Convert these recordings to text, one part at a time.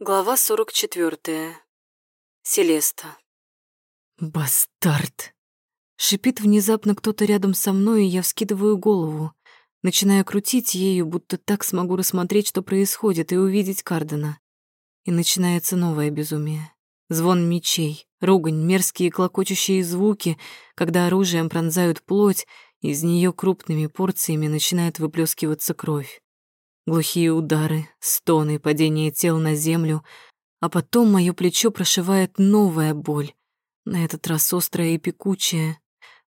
Глава 44. Селеста. «Бастард!» Шипит внезапно кто-то рядом со мной, и я вскидываю голову, начиная крутить ею, будто так смогу рассмотреть, что происходит, и увидеть Кардена. И начинается новое безумие. Звон мечей, ругань, мерзкие клокочущие звуки, когда оружием пронзают плоть, из нее крупными порциями начинает выплескиваться кровь. Глухие удары, стоны, падение тел на землю, а потом мое плечо прошивает новая боль, на этот раз острая и пекучая.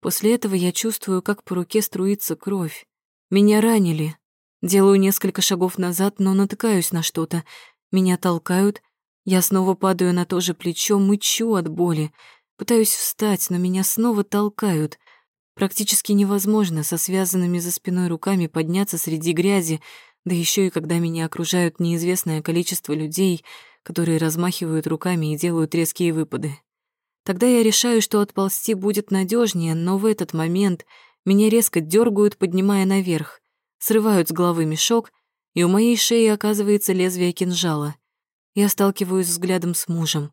После этого я чувствую, как по руке струится кровь. Меня ранили. Делаю несколько шагов назад, но натыкаюсь на что-то. Меня толкают. Я снова падаю на то же плечо, мычу от боли. Пытаюсь встать, но меня снова толкают. Практически невозможно со связанными за спиной руками подняться среди грязи, да еще и когда меня окружают неизвестное количество людей, которые размахивают руками и делают резкие выпады. Тогда я решаю, что отползти будет надежнее, но в этот момент меня резко дергают, поднимая наверх, срывают с головы мешок, и у моей шеи оказывается лезвие кинжала. Я сталкиваюсь взглядом с мужем.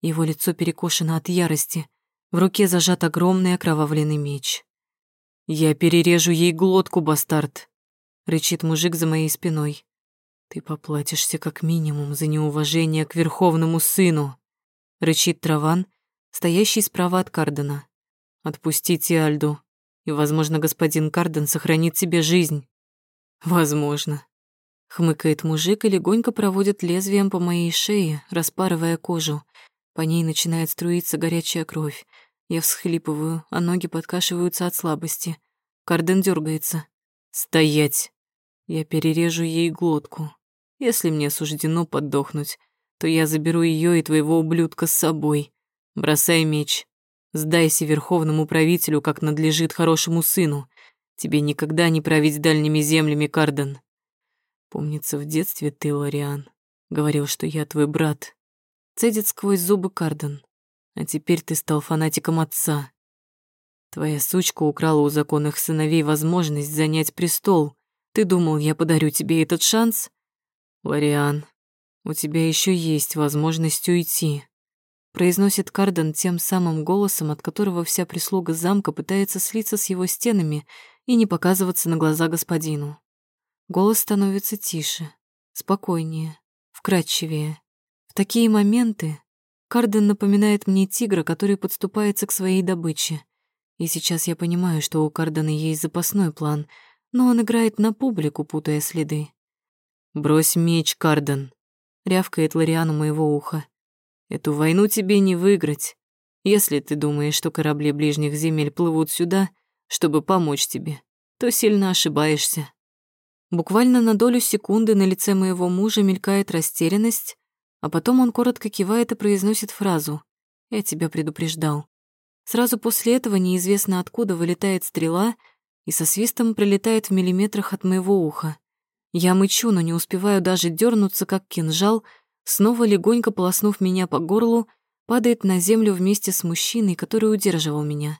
Его лицо перекошено от ярости. В руке зажат огромный окровавленный меч. «Я перережу ей глотку, бастард!» Рычит мужик за моей спиной. Ты поплатишься как минимум за неуважение к верховному сыну, рычит Траван, стоящий справа от Кардена. Отпустите Альду, и, возможно, господин Карден сохранит себе жизнь. Возможно. Хмыкает мужик и легонько проводит лезвием по моей шее, распарывая кожу. По ней начинает струиться горячая кровь. Я всхлипываю, а ноги подкашиваются от слабости. Карден дергается. «Стоять!» Я перережу ей глотку. Если мне суждено подохнуть, то я заберу ее и твоего ублюдка с собой. Бросай меч. Сдайся верховному правителю, как надлежит хорошему сыну. Тебе никогда не править дальними землями, Карден. Помнится, в детстве ты, Лориан, говорил, что я твой брат. Цедит сквозь зубы Карден. А теперь ты стал фанатиком отца. Твоя сучка украла у законных сыновей возможность занять престол, ты думал, я подарю тебе этот шанс? Лориан, у тебя еще есть возможность уйти, произносит Карден тем самым голосом, от которого вся прислуга замка пытается слиться с его стенами и не показываться на глаза господину. Голос становится тише, спокойнее, вкрадчивее. В такие моменты Карден напоминает мне тигра, который подступается к своей добыче. И сейчас я понимаю, что у Кардена есть запасной план — но он играет на публику, путая следы. «Брось меч, Карден», — рявкает Лориану моего уха. «Эту войну тебе не выиграть, если ты думаешь, что корабли ближних земель плывут сюда, чтобы помочь тебе, то сильно ошибаешься». Буквально на долю секунды на лице моего мужа мелькает растерянность, а потом он коротко кивает и произносит фразу «Я тебя предупреждал». Сразу после этого неизвестно откуда вылетает стрела — и со свистом прилетает в миллиметрах от моего уха. Я мычу, но не успеваю даже дернуться, как кинжал, снова легонько полоснув меня по горлу, падает на землю вместе с мужчиной, который удерживал меня.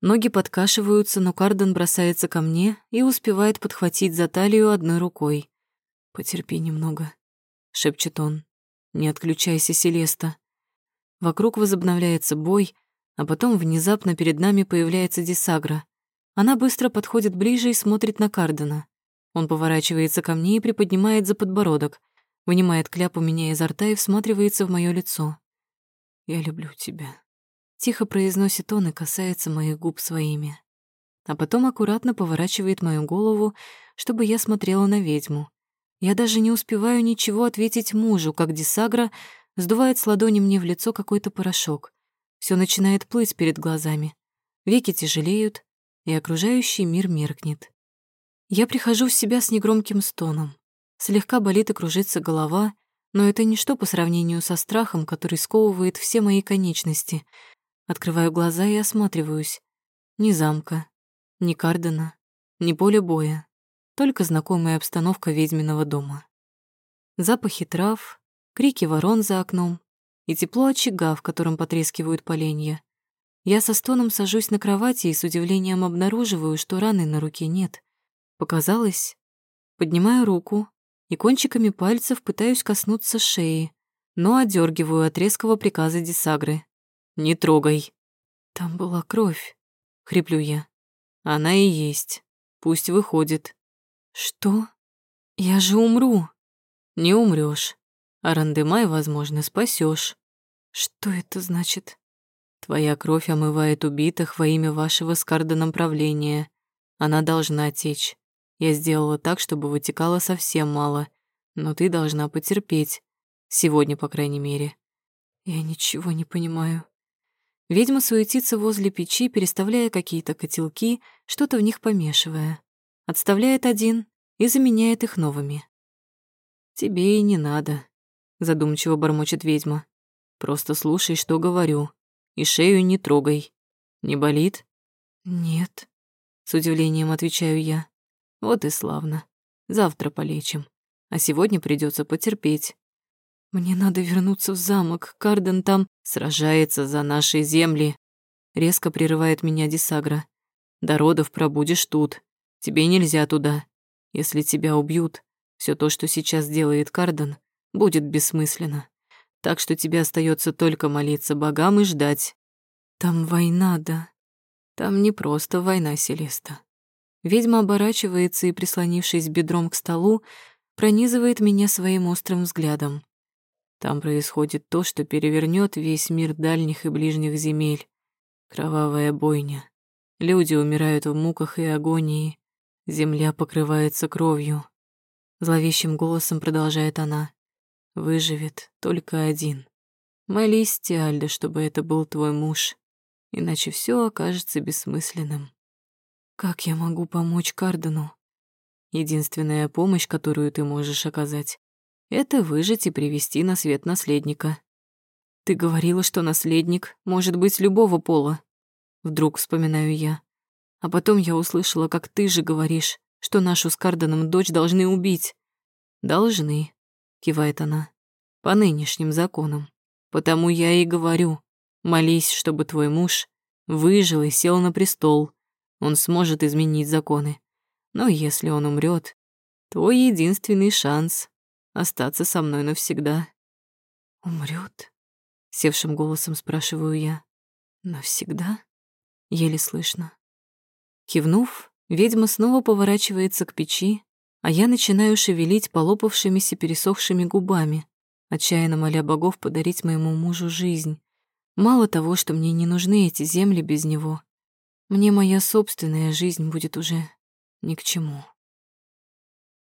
Ноги подкашиваются, но Карден бросается ко мне и успевает подхватить за талию одной рукой. «Потерпи немного», — шепчет он. «Не отключайся, Селеста». Вокруг возобновляется бой, а потом внезапно перед нами появляется Десагра. Она быстро подходит ближе и смотрит на Кардена. Он поворачивается ко мне и приподнимает за подбородок, вынимает кляп у меня изо рта и всматривается в моё лицо. «Я люблю тебя», — тихо произносит он и касается моих губ своими. А потом аккуратно поворачивает мою голову, чтобы я смотрела на ведьму. Я даже не успеваю ничего ответить мужу, как Десагра сдувает с ладони мне в лицо какой-то порошок. Все начинает плыть перед глазами. Веки тяжелеют, и окружающий мир меркнет. Я прихожу в себя с негромким стоном. Слегка болит и кружится голова, но это ничто по сравнению со страхом, который сковывает все мои конечности. Открываю глаза и осматриваюсь. Ни замка, ни Кардена, ни поля боя, только знакомая обстановка ведьминого дома. Запахи трав, крики ворон за окном и тепло очага, в котором потрескивают поленья. Я со стоном сажусь на кровати и с удивлением обнаруживаю, что раны на руке нет. Показалось? Поднимаю руку и кончиками пальцев пытаюсь коснуться шеи, но одергиваю от резкого приказа Дисагры. «Не трогай». «Там была кровь», — хриплю я. «Она и есть. Пусть выходит». «Что? Я же умру». «Не умрёшь. А рандемай, возможно, спасёшь». «Что это значит?» «Твоя кровь омывает убитых во имя вашего с правления. Она должна течь. Я сделала так, чтобы вытекало совсем мало, но ты должна потерпеть. Сегодня, по крайней мере. Я ничего не понимаю. Ведьма суетится возле печи, переставляя какие-то котелки, что-то в них помешивая. Отставляет один и заменяет их новыми. «Тебе и не надо», — задумчиво бормочет ведьма. «Просто слушай, что говорю, и шею не трогай. Не болит?» «Нет», — с удивлением отвечаю я. Вот и славно. Завтра полечим. А сегодня придется потерпеть. Мне надо вернуться в замок. Карден там сражается за наши земли. Резко прерывает меня Дисагра. До родов пробудешь тут. Тебе нельзя туда. Если тебя убьют, все то, что сейчас делает Карден, будет бессмысленно. Так что тебе остается только молиться богам и ждать. Там война, да? Там не просто война, Селеста. Ведьма оборачивается и, прислонившись бедром к столу, пронизывает меня своим острым взглядом. Там происходит то, что перевернет весь мир дальних и ближних земель. Кровавая бойня. Люди умирают в муках и агонии. Земля покрывается кровью. Зловещим голосом продолжает она. Выживет только один. Молись, Тиальда, чтобы это был твой муж, иначе все окажется бессмысленным. Как я могу помочь Кардену? Единственная помощь, которую ты можешь оказать, это выжить и привести на свет наследника. Ты говорила, что наследник может быть любого пола. Вдруг вспоминаю я. А потом я услышала, как ты же говоришь, что нашу с Карденом дочь должны убить. Должны, кивает она, по нынешним законам. Потому я и говорю, молись, чтобы твой муж выжил и сел на престол, он сможет изменить законы. Но если он умрет, то единственный шанс — остаться со мной навсегда. Умрет? севшим голосом спрашиваю я. Навсегда? Еле слышно. Кивнув, ведьма снова поворачивается к печи, а я начинаю шевелить полопавшимися пересохшими губами, отчаянно моля богов подарить моему мужу жизнь. Мало того, что мне не нужны эти земли без него, мне моя собственная жизнь будет уже ни к чему.